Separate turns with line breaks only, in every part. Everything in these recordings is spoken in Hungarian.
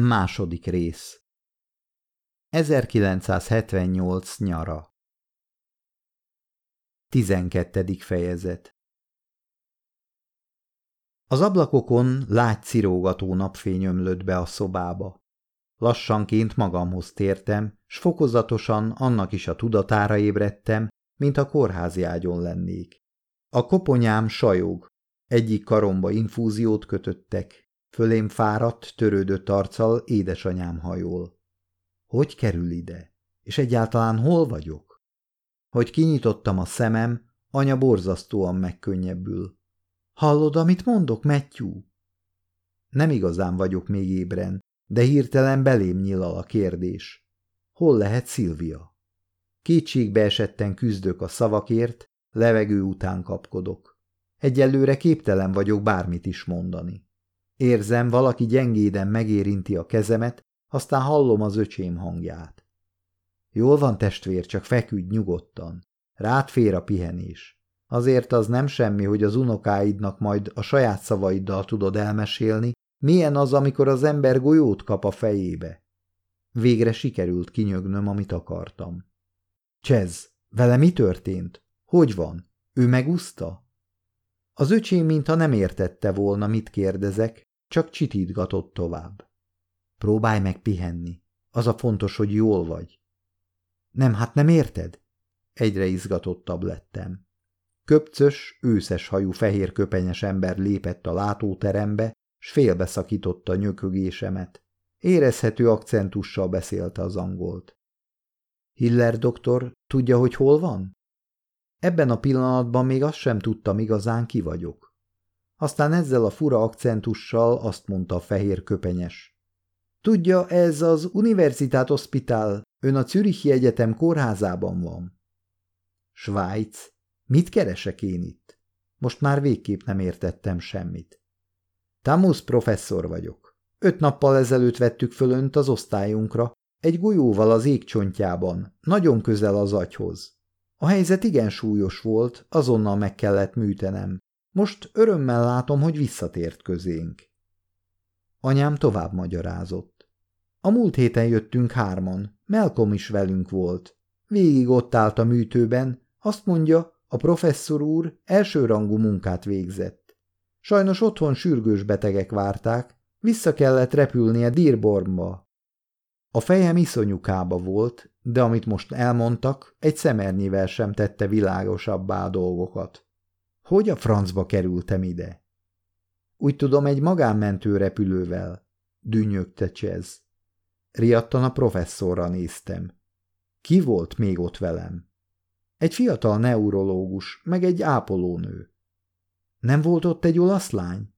Második rész 1978 nyara 12. fejezet Az ablakokon lágy cirógató napfény ömlött be a szobába. Lassanként magamhoz tértem, s fokozatosan annak is a tudatára ébredtem, mint a kórházi ágyon lennék. A koponyám sajog, egyik karomba infúziót kötöttek, Fölém fáradt, törődött arccal édesanyám hajol. Hogy kerül ide? És egyáltalán hol vagyok? Hogy kinyitottam a szemem, anya borzasztóan megkönnyebbül. Hallod, amit mondok, Matthew? Nem igazán vagyok még ébren, de hirtelen belém nyilal a kérdés. Hol lehet Szilvia? Kétségbe esetten küzdök a szavakért, levegő után kapkodok. Egyelőre képtelen vagyok bármit is mondani. Érzem, valaki gyengéden megérinti a kezemet, aztán hallom az öcsém hangját. Jól van, testvér, csak feküdj nyugodtan. Rád fér a pihenés. Azért az nem semmi, hogy az unokáidnak majd a saját szavaiddal tudod elmesélni, milyen az, amikor az ember golyót kap a fejébe. Végre sikerült kinyögnöm, amit akartam. Csez, vele mi történt? Hogy van? Ő megúszta? Az öcsém mintha nem értette volna, mit kérdezek, csak csitítgatott tovább. Próbálj meg pihenni. Az a fontos, hogy jól vagy. Nem, hát nem érted? Egyre izgatottabb lettem. Köpcös, őszes hajú fehér köpenyes ember lépett a látóterembe, s félbeszakította nyökögésemet. Érezhető akcentussal beszélte az angolt. Hiller doktor tudja, hogy hol van? Ebben a pillanatban még azt sem tudtam igazán ki vagyok. Aztán ezzel a fura akcentussal azt mondta a fehér köpenyes. Tudja, ez az Universität Hospital, ön a Zürichi Egyetem kórházában van. Svájc. Mit keresek én itt? Most már végképp nem értettem semmit. Tamus professzor vagyok. Öt nappal ezelőtt vettük föl önt az osztályunkra, egy golyóval az égcsontjában, nagyon közel az agyhoz. A helyzet igen súlyos volt, azonnal meg kellett műtenem. Most örömmel látom, hogy visszatért közénk. Anyám tovább magyarázott. A múlt héten jöttünk hárman, Melkom is velünk volt. Végig ott állt a műtőben, azt mondja, a professzor úr elsőrangú munkát végzett. Sajnos otthon sürgős betegek várták, vissza kellett repülnie Dearbornba. A fejem iszonyukába volt, de amit most elmondtak, egy szemernyivel sem tette világosabbá a dolgokat. Hogy a francba kerültem ide? Úgy tudom, egy magánmentő repülővel, dünnyögte Csez. Riadtan a professzorra néztem. Ki volt még ott velem? Egy fiatal neurológus, meg egy ápolónő. Nem volt ott egy olasz lány?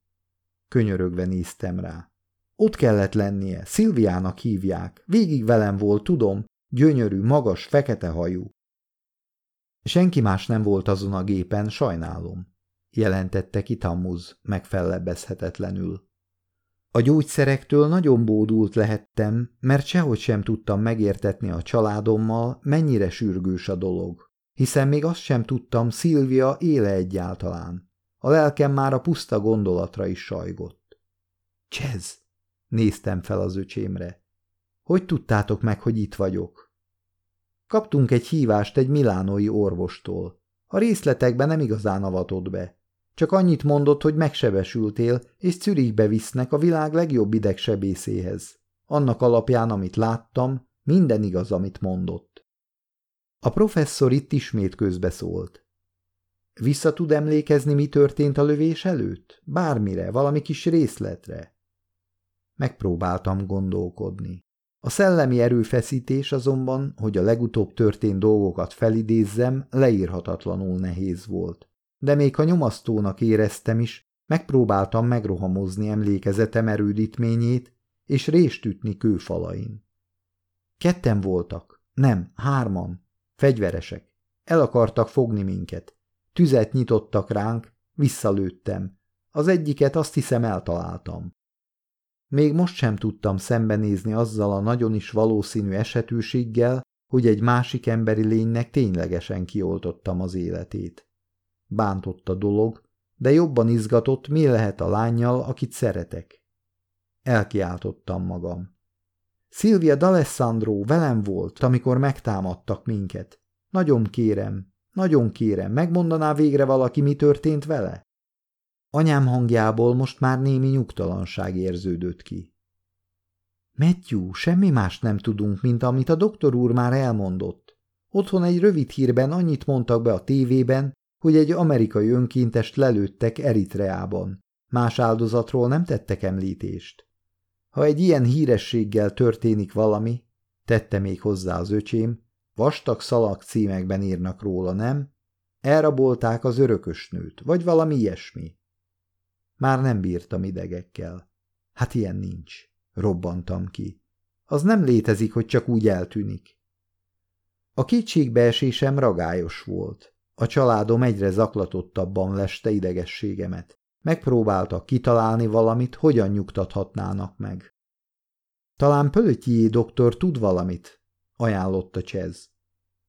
Könyörögve néztem rá. Ott kellett lennie, Szilviának hívják, végig velem volt, tudom, gyönyörű, magas, fekete hajú. Senki más nem volt azon a gépen, sajnálom, jelentette ki Tammuz megfellebbezhetetlenül. A gyógyszerektől nagyon bódult lehettem, mert sehogy sem tudtam megértetni a családommal, mennyire sürgős a dolog, hiszen még azt sem tudtam, Szilvia éle egyáltalán. A lelkem már a puszta gondolatra is sajgott. Csez! Néztem fel az öcsémre. Hogy tudtátok meg, hogy itt vagyok? Kaptunk egy hívást egy milánói orvostól. A részletekben nem igazán avatott be. Csak annyit mondott, hogy megsebesültél, és Zürichbe visznek a világ legjobb idegsebészéhez. Annak alapján, amit láttam, minden igaz, amit mondott. A professzor itt ismét közbeszólt. Vissza tud emlékezni, mi történt a lövés előtt? Bármire, valami kis részletre? Megpróbáltam gondolkodni. A szellemi erőfeszítés azonban, hogy a legutóbb történt dolgokat felidézzem, leírhatatlanul nehéz volt. De még a nyomasztónak éreztem is, megpróbáltam megrohamozni emlékezetem erődítményét, és rést ütni kőfalain. Ketten voltak, nem, hárman, fegyveresek. El akartak fogni minket. Tüzet nyitottak ránk, visszalőttem. Az egyiket azt hiszem eltaláltam. Még most sem tudtam szembenézni azzal a nagyon is valószínű esetőséggel, hogy egy másik emberi lénynek ténylegesen kioltottam az életét. Bántott a dolog, de jobban izgatott, mi lehet a lányjal, akit szeretek. Elkiáltottam magam. Szilvia D'Alessandro velem volt, amikor megtámadtak minket. Nagyon kérem, nagyon kérem, megmondaná végre valaki, mi történt vele? Anyám hangjából most már némi nyugtalanság érződött ki. Matthew, semmi más nem tudunk, mint amit a doktor úr már elmondott. Otthon egy rövid hírben annyit mondtak be a tévében, hogy egy amerikai önkéntest lelőttek Eritreában. Más áldozatról nem tettek említést. Ha egy ilyen hírességgel történik valami, tette még hozzá az öcsém, vastag szalag címekben írnak róla, nem? Elrabolták az örökösnőt, vagy valami ilyesmi. Már nem bírtam idegekkel. Hát ilyen nincs. Robbantam ki. Az nem létezik, hogy csak úgy eltűnik. A kétségbeesésem ragályos volt. A családom egyre zaklatottabban leste idegességemet. Megpróbáltak kitalálni valamit, hogyan nyugtathatnának meg. Talán Pölötjé doktor tud valamit, ajánlotta Csez.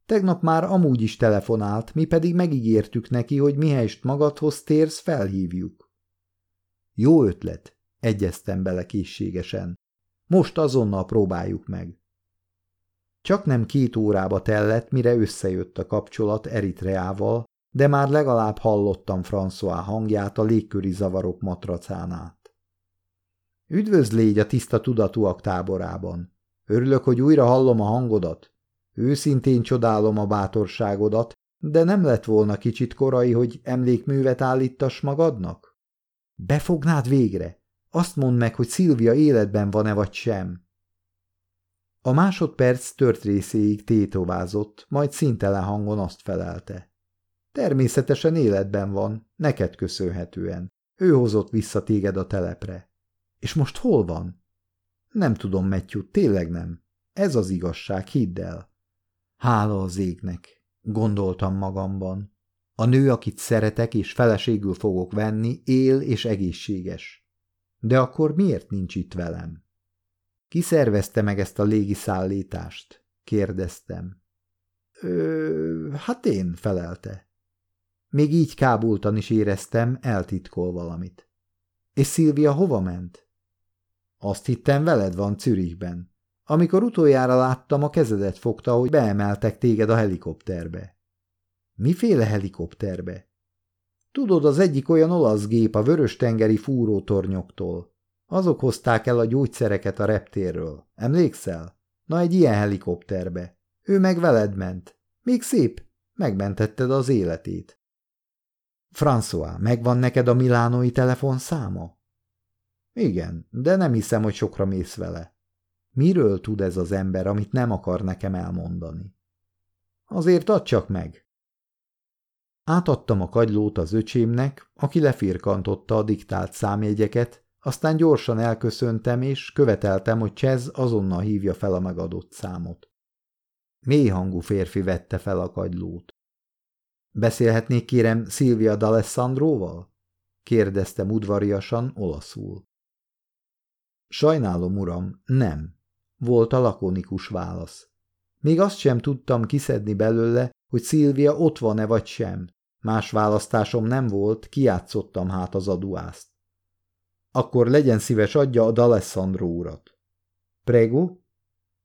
Tegnap már amúgy is telefonált, mi pedig megígértük neki, hogy mihelyst magadhoz térsz, felhívjuk. Jó ötlet, egyeztem bele készségesen. Most azonnal próbáljuk meg. Csak nem két órába tellett, mire összejött a kapcsolat Eritreával, de már legalább hallottam François hangját a légköri zavarok matracán át. Üdvözl légy a tiszta tudatúak táborában. Örülök, hogy újra hallom a hangodat. Őszintén csodálom a bátorságodat, de nem lett volna kicsit korai, hogy emlékművet állítass magadnak? Befognád végre? Azt mondd meg, hogy Szilvia életben van-e vagy sem. A másodperc tört részéig tétovázott, majd szintelen hangon azt felelte. Természetesen életben van, neked köszönhetően. Ő hozott vissza téged a telepre. És most hol van? Nem tudom, Matthew, tényleg nem. Ez az igazság, hidd el. Hála az égnek, gondoltam magamban. A nő, akit szeretek és feleségül fogok venni, él és egészséges. De akkor miért nincs itt velem? Ki szervezte meg ezt a légiszállítást? kérdeztem. Ö, hát én, felelte. Még így kábultan is éreztem, eltitkol valamit. És Szilvia hova ment? Azt hittem, veled van Zürichben. Amikor utoljára láttam, a kezedet fogta, hogy beemeltek téged a helikopterbe. Miféle helikopterbe? Tudod, az egyik olyan olasz gép a vörös-tengeri fúrótornyoktól. Azok hozták el a gyógyszereket a reptérről. Emlékszel? Na egy ilyen helikopterbe. Ő meg veled ment. Még szép. Megmentetted az életét. François, megvan neked a milánói telefonszáma? Igen, de nem hiszem, hogy sokra mész vele. Miről tud ez az ember, amit nem akar nekem elmondani? Azért add csak meg. Átadtam a kagylót az öcsémnek, aki lefirkantotta a diktált számjegyeket, aztán gyorsan elköszöntem, és követeltem, hogy Csez azonnal hívja fel a megadott számot. Mély hangú férfi vette fel a kagylót. Beszélhetnék kérem Szilvia D'Alessandroval? kérdeztem udvariasan olaszul. Sajnálom, uram, nem, volt a lakonikus válasz. Még azt sem tudtam kiszedni belőle, hogy Szilvia ott van-e vagy sem. Más választásom nem volt, kiátszottam hát az aduászt. Akkor legyen szíves, adja a D'Alessandro urat. Prego?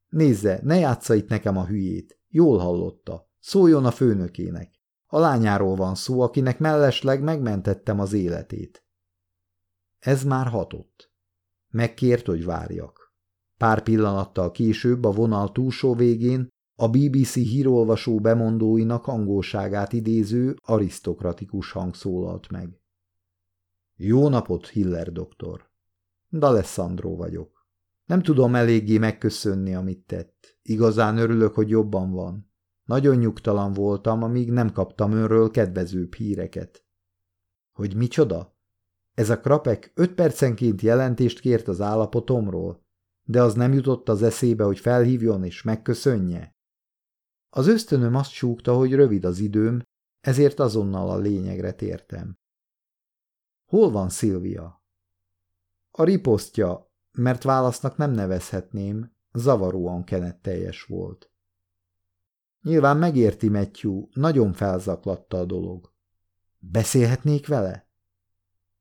Nézze, ne játsza itt nekem a hülyét. Jól hallotta. Szóljon a főnökének. A lányáról van szó, akinek mellesleg megmentettem az életét. Ez már hatott. Megkért, hogy várjak. Pár pillanattal később a vonal túlsó végén a BBC hírolvasó bemondóinak angolságát idéző arisztokratikus hang szólalt meg. Jó napot, Hiller doktor. D'Alessandro vagyok. Nem tudom eléggé megköszönni, amit tett. Igazán örülök, hogy jobban van. Nagyon nyugtalan voltam, amíg nem kaptam önről kedvezőbb híreket. Hogy micsoda? Ez a krapek öt percenként jelentést kért az állapotomról, de az nem jutott az eszébe, hogy felhívjon és megköszönje. Az ösztönöm azt súgta, hogy rövid az időm, ezért azonnal a lényegre tértem. Hol van Szilvia? A riposztja, mert válasznak nem nevezhetném, zavaróan kenetteljes volt. Nyilván megérti Matthew, nagyon felzaklatta a dolog. Beszélhetnék vele?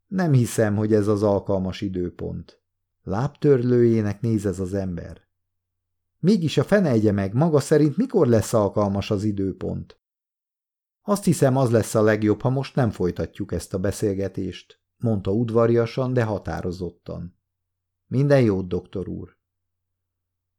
Nem hiszem, hogy ez az alkalmas időpont. Lábtörlőjének néz ez az ember. Mégis a fene egye meg, maga szerint mikor lesz alkalmas az időpont? Azt hiszem, az lesz a legjobb, ha most nem folytatjuk ezt a beszélgetést, mondta udvariasan, de határozottan. Minden jót, doktor úr.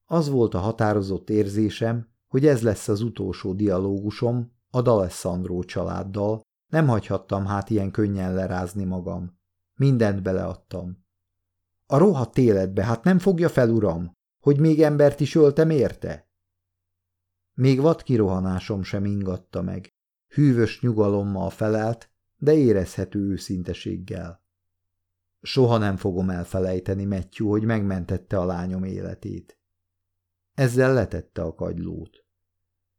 Az volt a határozott érzésem, hogy ez lesz az utolsó dialógusom a D'Alessandro családdal, nem hagyhattam hát ilyen könnyen lerázni magam. Mindent beleadtam. A rohadt életbe, hát nem fogja fel, uram, hogy még embert is öltem érte? Még vad kirohanásom sem ingatta meg. Hűvös nyugalommal felelt, de érezhető őszinteséggel. Soha nem fogom elfelejteni, Matthew, hogy megmentette a lányom életét. Ezzel letette a kagylót.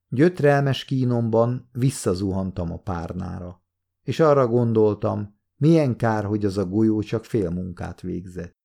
Gyötrelmes kínomban visszazuhantam a párnára, és arra gondoltam, milyen kár, hogy az a golyó csak fél munkát végzett.